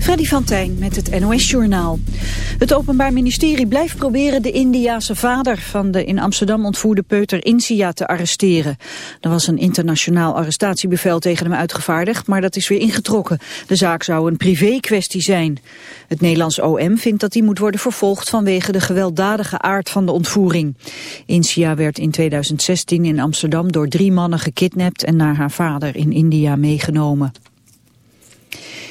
Freddy van Tijn met het NOS-journaal. Het Openbaar Ministerie blijft proberen de Indiase vader van de in Amsterdam ontvoerde peuter Insia te arresteren. Er was een internationaal arrestatiebevel tegen hem uitgevaardigd, maar dat is weer ingetrokken. De zaak zou een privé-kwestie zijn. Het Nederlands OM vindt dat hij moet worden vervolgd vanwege de gewelddadige aard van de ontvoering. Insia werd in 2016 in Amsterdam door drie mannen gekidnapt en naar haar vader in India meegenomen.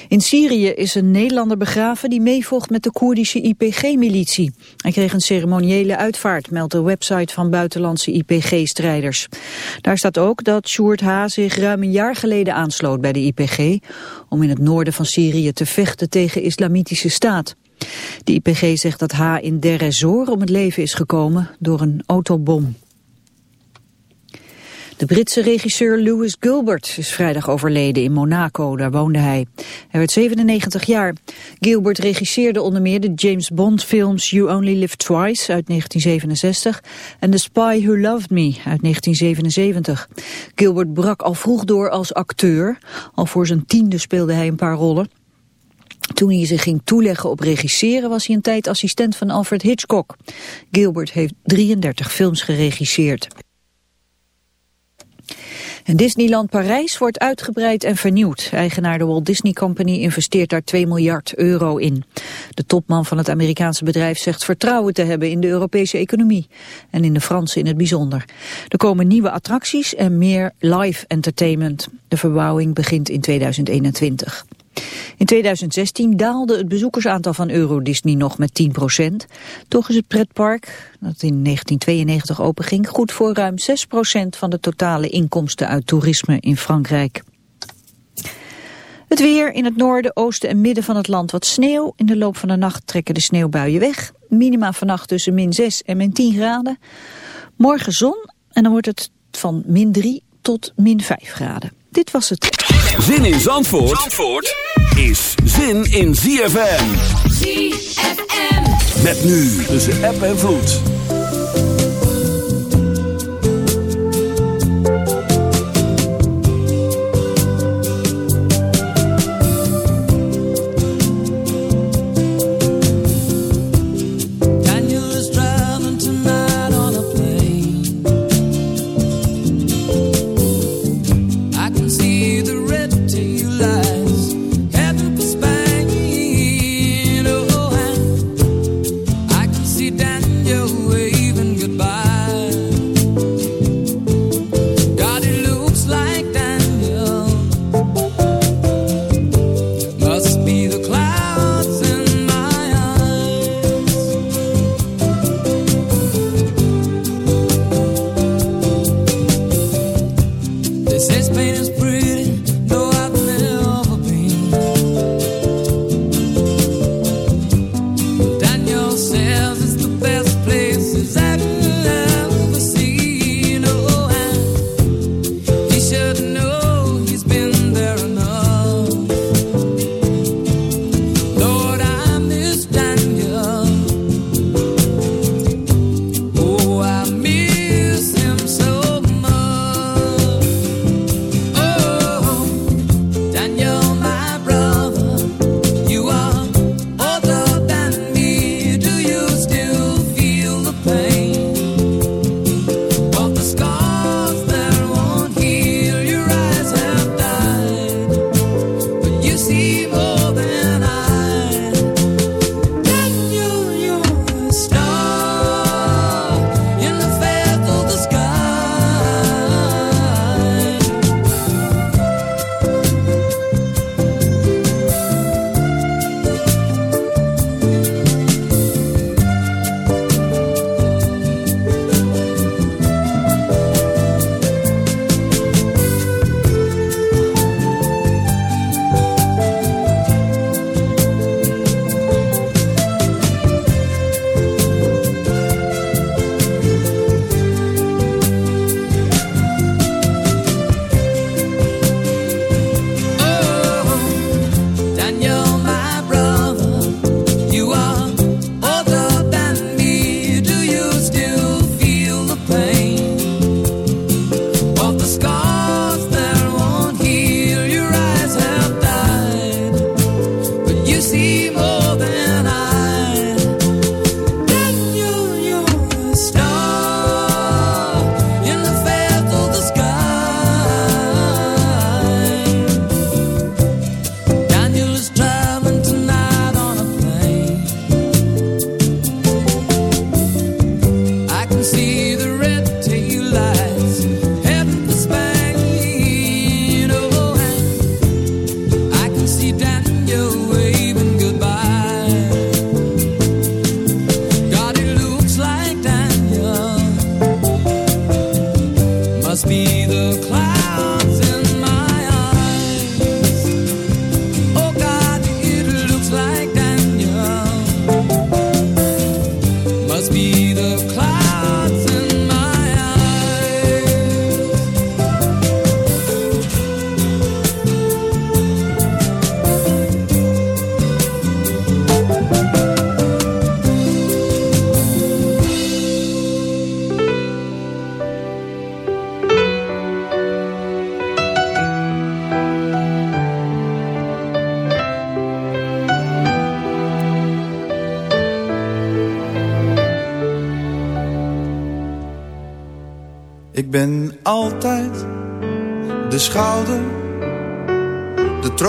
In Syrië is een Nederlander begraven die meevocht met de Koerdische IPG-militie. Hij kreeg een ceremoniële uitvaart, meldt de website van buitenlandse IPG-strijders. Daar staat ook dat Sjoerd H. zich ruim een jaar geleden aansloot bij de IPG... om in het noorden van Syrië te vechten tegen islamitische staat. De IPG zegt dat H. in Ezor om het leven is gekomen door een autobom. De Britse regisseur Lewis Gilbert is vrijdag overleden in Monaco, daar woonde hij. Hij werd 97 jaar. Gilbert regisseerde onder meer de James Bond films You Only Live Twice uit 1967 en The Spy Who Loved Me uit 1977. Gilbert brak al vroeg door als acteur. Al voor zijn tiende speelde hij een paar rollen. Toen hij zich ging toeleggen op regisseren was hij een tijd assistent van Alfred Hitchcock. Gilbert heeft 33 films geregisseerd. En Disneyland Parijs wordt uitgebreid en vernieuwd. Eigenaar de Walt Disney Company investeert daar 2 miljard euro in. De topman van het Amerikaanse bedrijf zegt vertrouwen te hebben in de Europese economie. En in de Franse in het bijzonder. Er komen nieuwe attracties en meer live entertainment. De verbouwing begint in 2021. In 2016 daalde het bezoekersaantal van Euro Disney nog met 10% Toch is het pretpark, dat in 1992 openging, goed voor ruim 6% van de totale inkomsten uit toerisme in Frankrijk. Het weer in het noorden, oosten en midden van het land wat sneeuw. In de loop van de nacht trekken de sneeuwbuien weg. Minima vannacht tussen min 6 en min 10 graden. Morgen zon en dan wordt het van min 3 tot min 5 graden. Dit was het. Zin in Zandvoort, Zandvoort is zin in ZFM. ZFM. Met nu tussen app en vloed.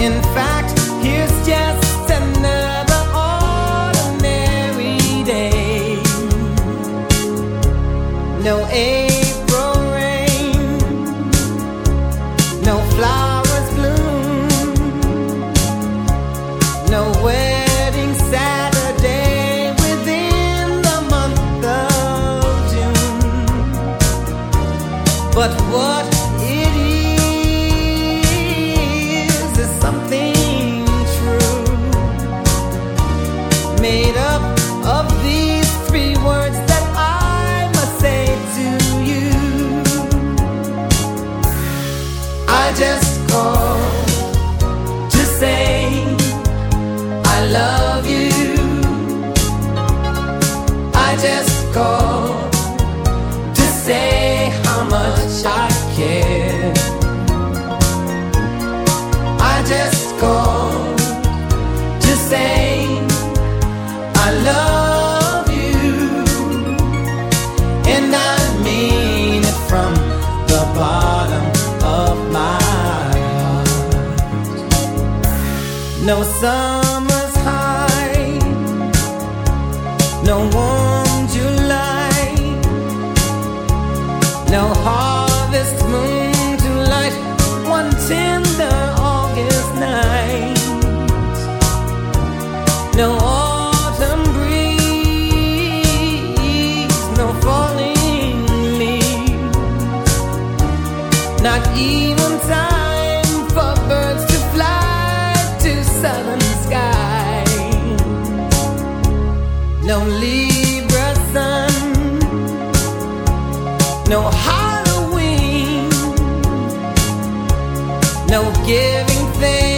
in fact. coração. No Halloween, no giving thanks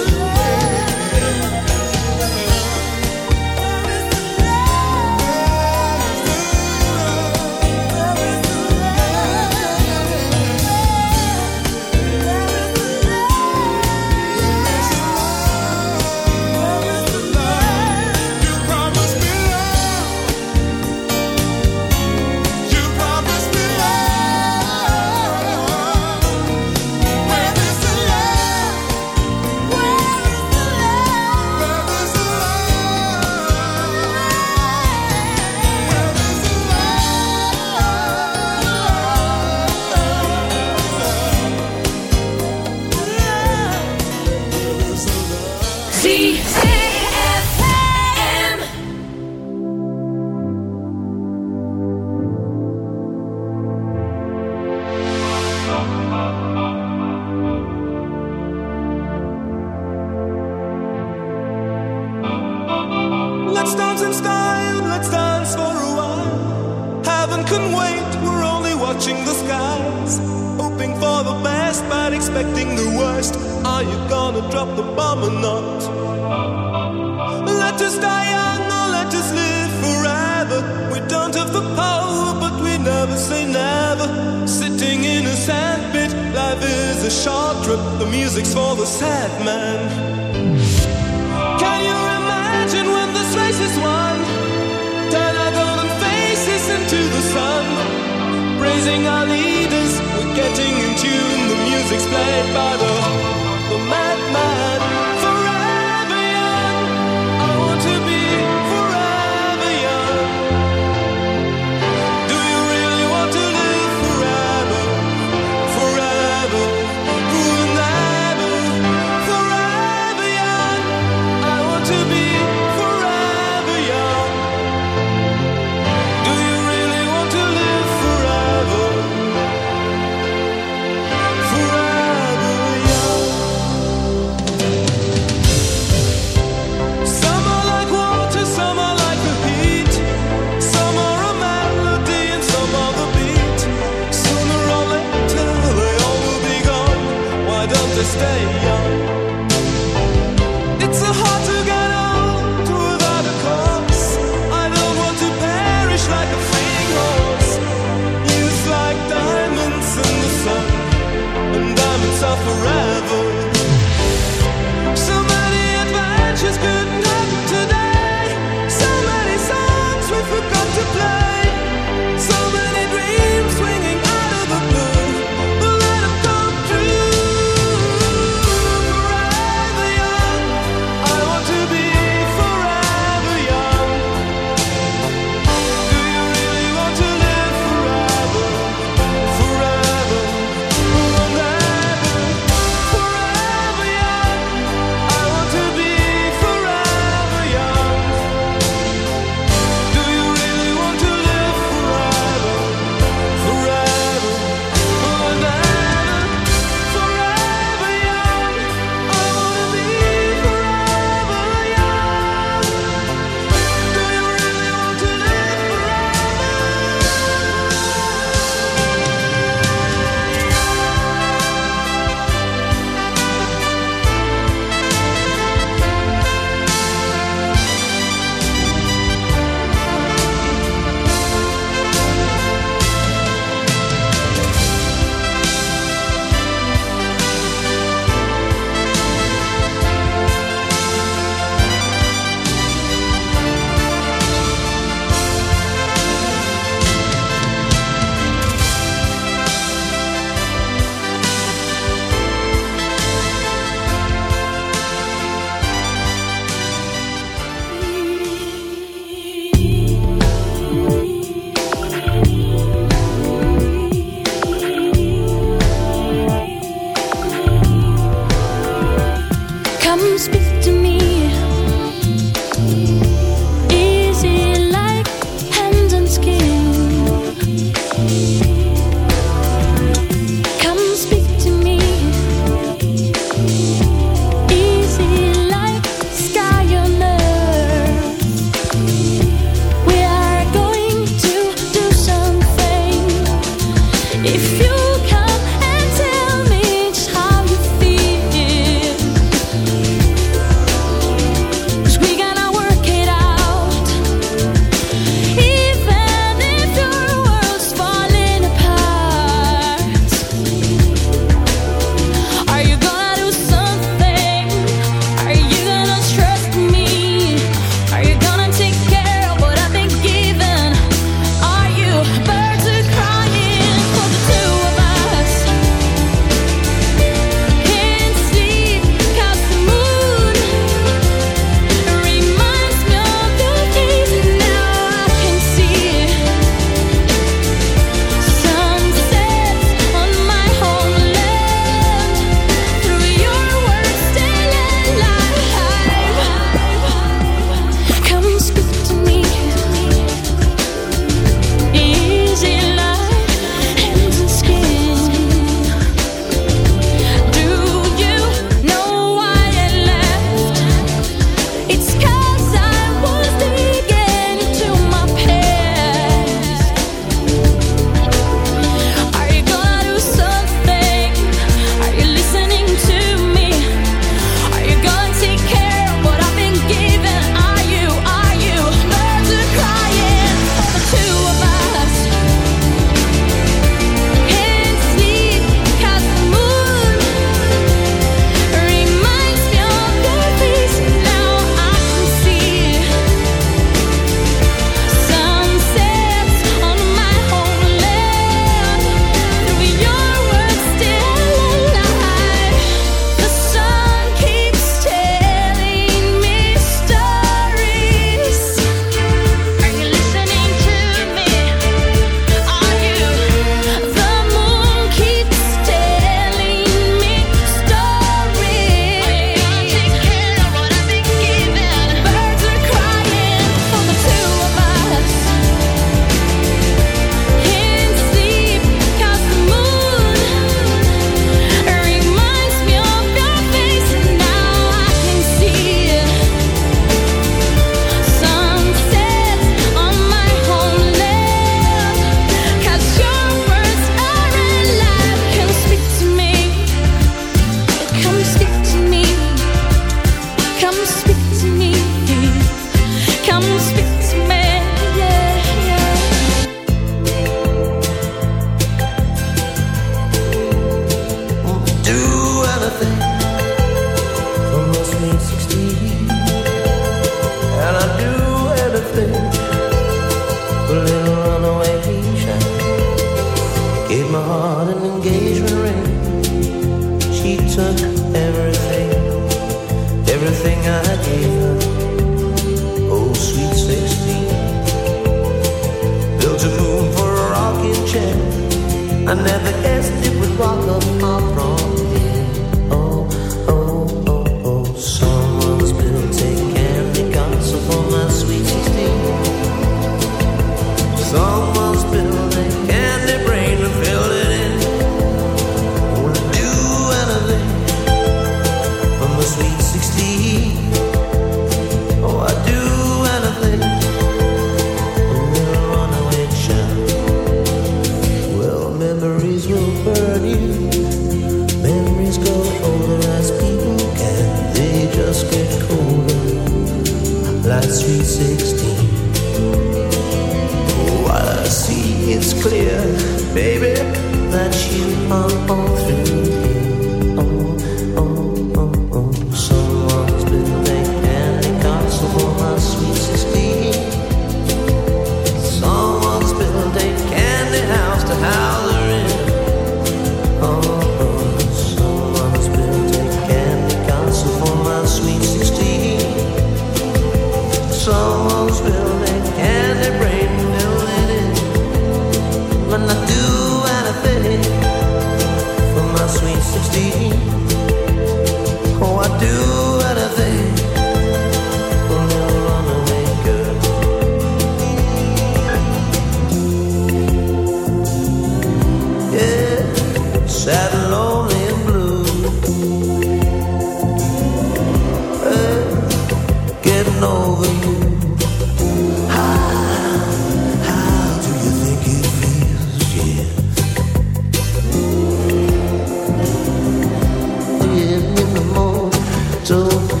still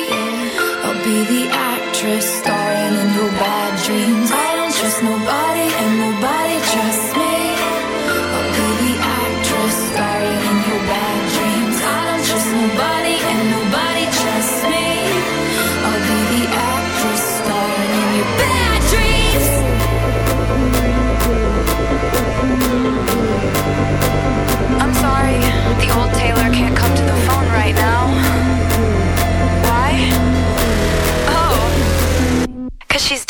first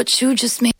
What you just made.